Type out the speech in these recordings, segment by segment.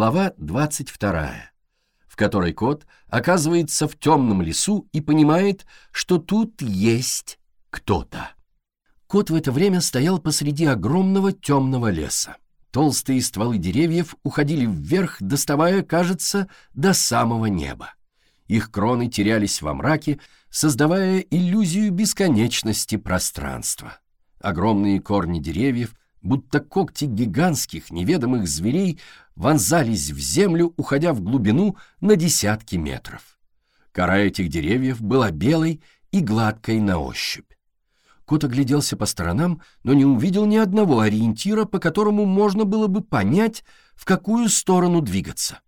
Глава 22, в которой кот оказывается в темном лесу и понимает, что тут есть кто-то. Кот в это время стоял посреди огромного темного леса. Толстые стволы деревьев уходили вверх, доставая, кажется, до самого неба. Их кроны терялись во мраке, создавая иллюзию бесконечности пространства. Огромные корни деревьев, будто когти гигантских неведомых зверей, вонзались в землю, уходя в глубину на десятки метров. Кора этих деревьев была белой и гладкой на ощупь. Кот огляделся по сторонам, но не увидел ни одного ориентира, по которому можно было бы понять, в какую сторону двигаться.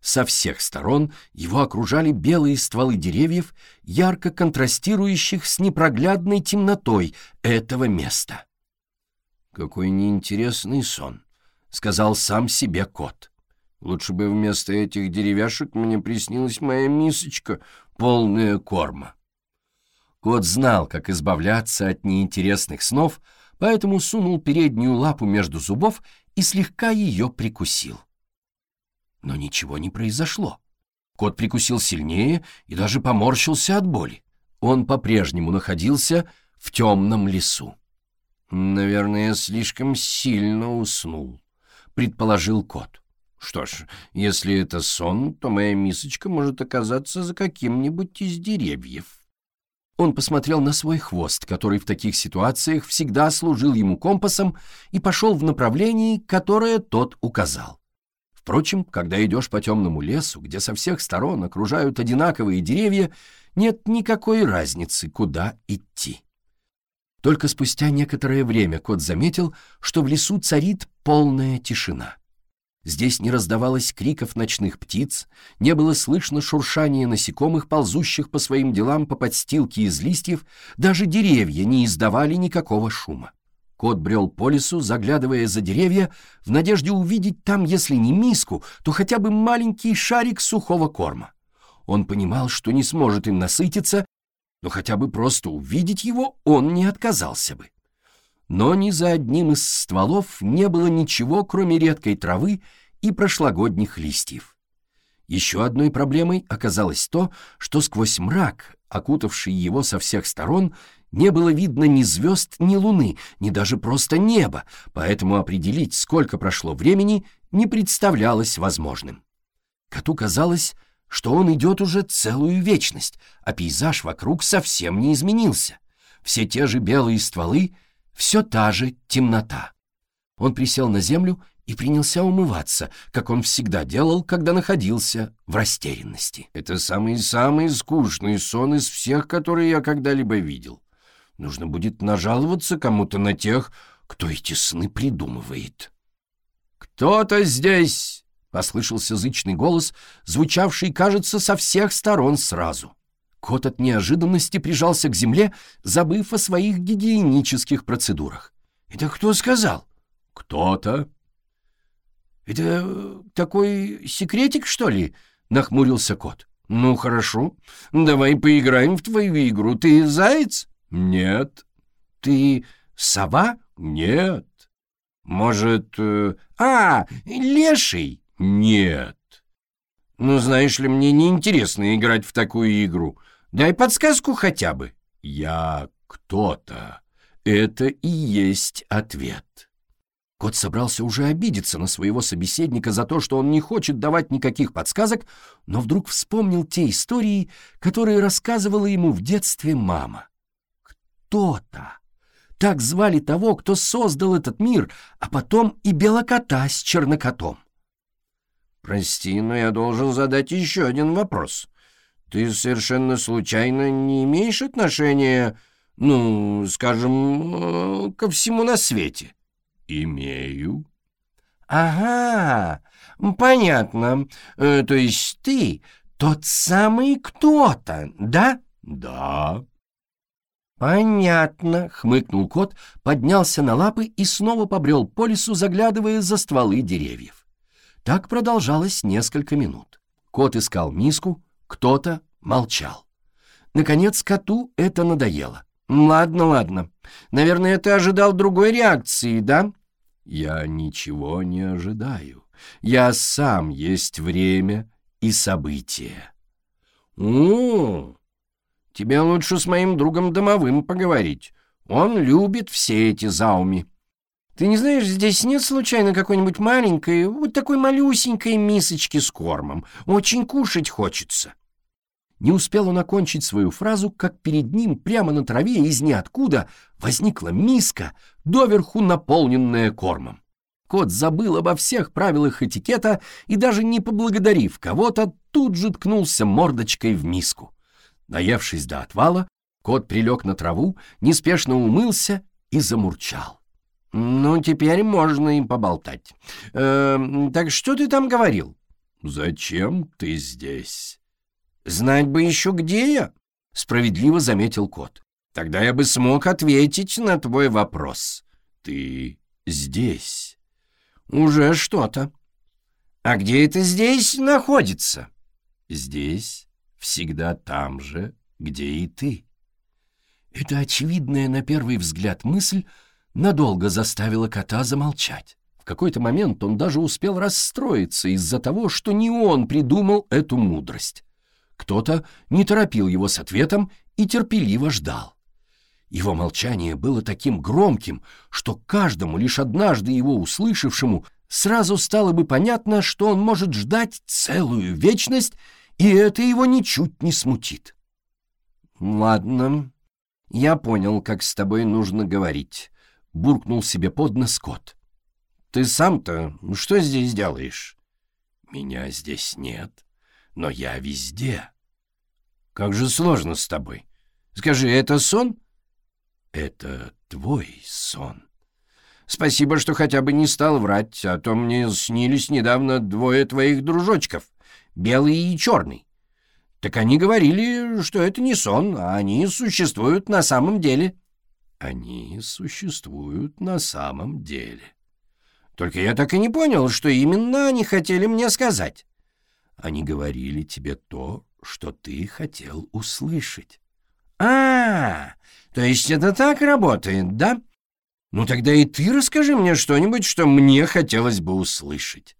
Со всех сторон его окружали белые стволы деревьев, ярко контрастирующих с непроглядной темнотой этого места. «Какой неинтересный сон», — сказал сам себе кот. «Лучше бы вместо этих деревяшек мне приснилась моя мисочка, полная корма». Кот знал, как избавляться от неинтересных снов, поэтому сунул переднюю лапу между зубов и слегка ее прикусил. Но ничего не произошло. Кот прикусил сильнее и даже поморщился от боли. Он по-прежнему находился в темном лесу. «Наверное, слишком сильно уснул», — предположил кот. «Что ж, если это сон, то моя мисочка может оказаться за каким-нибудь из деревьев». Он посмотрел на свой хвост, который в таких ситуациях всегда служил ему компасом, и пошел в направлении, которое тот указал. Впрочем, когда идешь по темному лесу, где со всех сторон окружают одинаковые деревья, нет никакой разницы, куда идти. Только спустя некоторое время кот заметил, что в лесу царит полная тишина. Здесь не раздавалось криков ночных птиц, не было слышно шуршания насекомых, ползущих по своим делам по подстилке из листьев, даже деревья не издавали никакого шума. Кот брел по лесу, заглядывая за деревья, в надежде увидеть там, если не миску, то хотя бы маленький шарик сухого корма. Он понимал, что не сможет им насытиться, но хотя бы просто увидеть его он не отказался бы но ни за одним из стволов не было ничего, кроме редкой травы и прошлогодних листьев. Еще одной проблемой оказалось то, что сквозь мрак, окутавший его со всех сторон, не было видно ни звезд, ни луны, ни даже просто неба, поэтому определить, сколько прошло времени, не представлялось возможным. Коту казалось, что он идет уже целую вечность, а пейзаж вокруг совсем не изменился. Все те же белые стволы — все та же темнота. Он присел на землю и принялся умываться, как он всегда делал, когда находился в растерянности. Это самый-самый скучный сон из всех, которые я когда-либо видел. Нужно будет нажаловаться кому-то на тех, кто эти сны придумывает. «Кто-то здесь!» — послышался зычный голос, звучавший, кажется, со всех сторон сразу. Кот от неожиданности прижался к земле, забыв о своих гигиенических процедурах. «Это кто сказал?» «Кто-то». «Это э, такой секретик, что ли?» — нахмурился кот. «Ну, хорошо. Давай поиграем в твою игру. Ты заяц?» «Нет». «Ты сова?» «Нет». «Может, э... а, леший?» «Нет». «Ну, знаешь ли, мне неинтересно играть в такую игру. Дай подсказку хотя бы. Я кто-то. Это и есть ответ. Кот собрался уже обидеться на своего собеседника за то, что он не хочет давать никаких подсказок, но вдруг вспомнил те истории, которые рассказывала ему в детстве мама. Кто-то. Так звали того, кто создал этот мир, а потом и белокота с чернокотом. «Прости, но я должен задать еще один вопрос. Ты совершенно случайно не имеешь отношения, ну, скажем, ко всему на свете? Имею. Ага, понятно. Э, то есть ты тот самый кто-то, да? Да. «Понятно», — хмыкнул кот, поднялся на лапы и снова побрел по лесу, заглядывая за стволы деревьев. Так продолжалось несколько минут. Кот искал миску, кто-то молчал. Наконец коту это надоело. «Ладно, ладно. Наверное, ты ожидал другой реакции, да?» «Я ничего не ожидаю. Я сам есть время и события. О, тебе лучше с моим другом домовым поговорить. Он любит все эти зауми. Ты не знаешь, здесь нет случайно какой-нибудь маленькой, вот такой малюсенькой мисочки с кормом? Очень кушать хочется. Не успел он окончить свою фразу, как перед ним прямо на траве из ниоткуда возникла миска, доверху наполненная кормом. Кот забыл обо всех правилах этикета и даже не поблагодарив кого-то, тут же ткнулся мордочкой в миску. Наевшись до отвала, кот прилег на траву, неспешно умылся и замурчал. «Ну, теперь можно им поболтать. Э, так что ты там говорил?» «Зачем ты здесь?» «Знать бы еще, где я», — справедливо заметил кот. «Тогда я бы смог ответить на твой вопрос». «Ты здесь». «Уже что-то». «А где это здесь находится?» «Здесь всегда там же, где и ты». Эта очевидная на первый взгляд мысль надолго заставила кота замолчать. В какой-то момент он даже успел расстроиться из-за того, что не он придумал эту мудрость. Кто-то не торопил его с ответом и терпеливо ждал. Его молчание было таким громким, что каждому, лишь однажды его услышавшему, сразу стало бы понятно, что он может ждать целую вечность, и это его ничуть не смутит. «Ладно, я понял, как с тобой нужно говорить», — буркнул себе под нос кот. «Ты сам-то что здесь делаешь?» «Меня здесь нет», но я везде. Как же сложно с тобой. Скажи, это сон? Это твой сон. Спасибо, что хотя бы не стал врать, а то мне снились недавно двое твоих дружочков, белый и черный. Так они говорили, что это не сон, а они существуют на самом деле. Они существуют на самом деле. Только я так и не понял, что именно они хотели мне сказать. Они говорили тебе то, что ты хотел услышать. А, то есть это так работает, да? Ну тогда и ты расскажи мне что-нибудь, что мне хотелось бы услышать.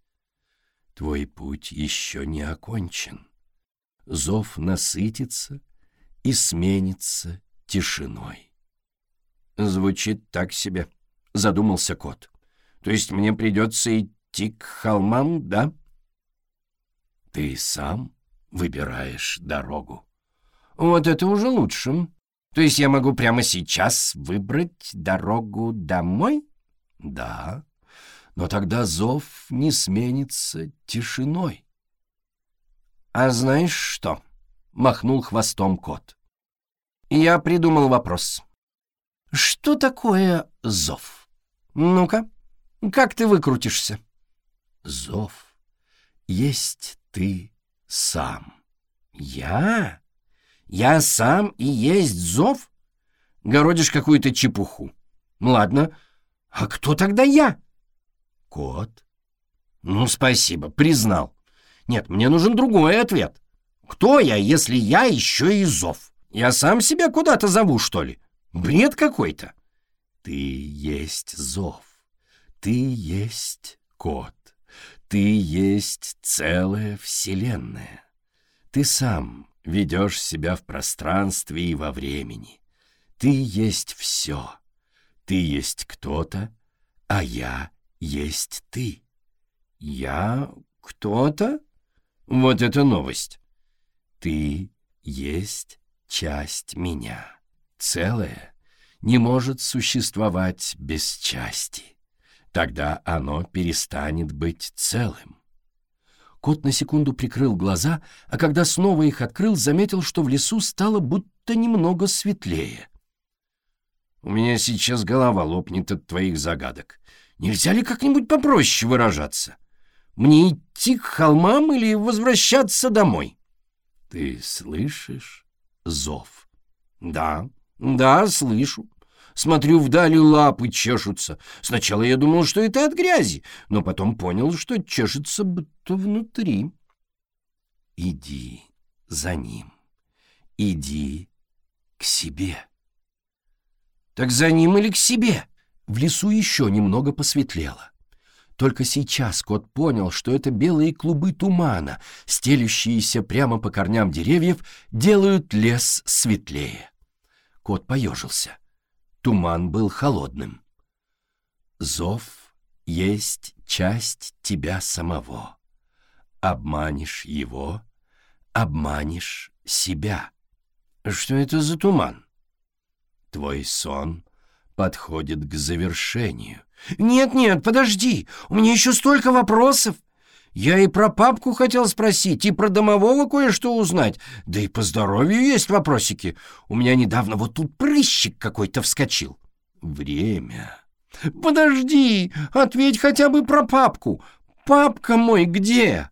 Твой путь еще не окончен. Зов насытится и сменится тишиной. Звучит так себе, задумался кот. То есть мне придется идти к холмам, да? Ты сам выбираешь дорогу. Вот это уже лучше. То есть я могу прямо сейчас выбрать дорогу домой? Да, но тогда зов не сменится тишиной. А знаешь что? Махнул хвостом кот. Я придумал вопрос. Что такое зов? Ну-ка, как ты выкрутишься? Зов есть ты сам. Я? Я сам и есть зов? Городишь какую-то чепуху. Ладно, а кто тогда я? Кот. Ну, спасибо, признал. Нет, мне нужен другой ответ. Кто я, если я еще и зов? Я сам себя куда-то зову, что ли? Бред какой-то. Ты есть зов. Ты есть кот. Ты есть целая вселенная. Ты сам ведешь себя в пространстве и во времени. Ты есть все. Ты есть кто-то, а я есть ты. Я кто-то? Вот это новость. Ты есть часть меня. Целое не может существовать без части тогда оно перестанет быть целым. Кот на секунду прикрыл глаза, а когда снова их открыл, заметил, что в лесу стало будто немного светлее. «У меня сейчас голова лопнет от твоих загадок. Нельзя ли как-нибудь попроще выражаться? Мне идти к холмам или возвращаться домой?» «Ты слышишь зов?» «Да, да, слышу. Смотрю, вдали лапы чешутся. Сначала я думал, что это от грязи, но потом понял, что чешется будто внутри. Иди за ним. Иди к себе. Так за ним или к себе? В лесу еще немного посветлело. Только сейчас кот понял, что это белые клубы тумана, стелющиеся прямо по корням деревьев, делают лес светлее. Кот поежился. Туман был холодным. Зов есть часть тебя самого. Обманешь его, обманешь себя. Что это за туман? Твой сон подходит к завершению. «Нет-нет, подожди, у меня еще столько вопросов. Я и про папку хотел спросить, и про домового кое-что узнать, да и по здоровью есть вопросики. У меня недавно вот тут прыщик какой-то вскочил». «Время». «Подожди, ответь хотя бы про папку. Папка мой где?»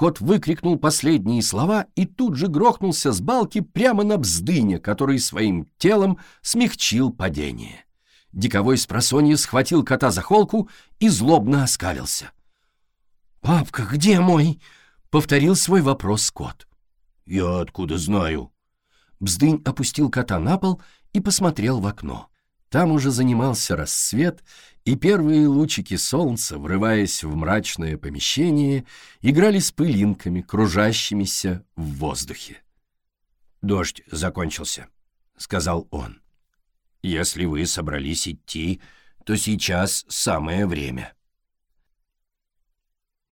Кот выкрикнул последние слова и тут же грохнулся с балки прямо на бздыне, который своим телом смягчил падение. Диковой с схватил кота за холку и злобно оскалился. «Папка, где мой?» — повторил свой вопрос кот. «Я откуда знаю?» Бздынь опустил кота на пол и посмотрел в окно. Там уже занимался рассвет, и первые лучики солнца, врываясь в мрачное помещение, играли с пылинками, кружащимися в воздухе. «Дождь закончился», — сказал он. «Если вы собрались идти, то сейчас самое время».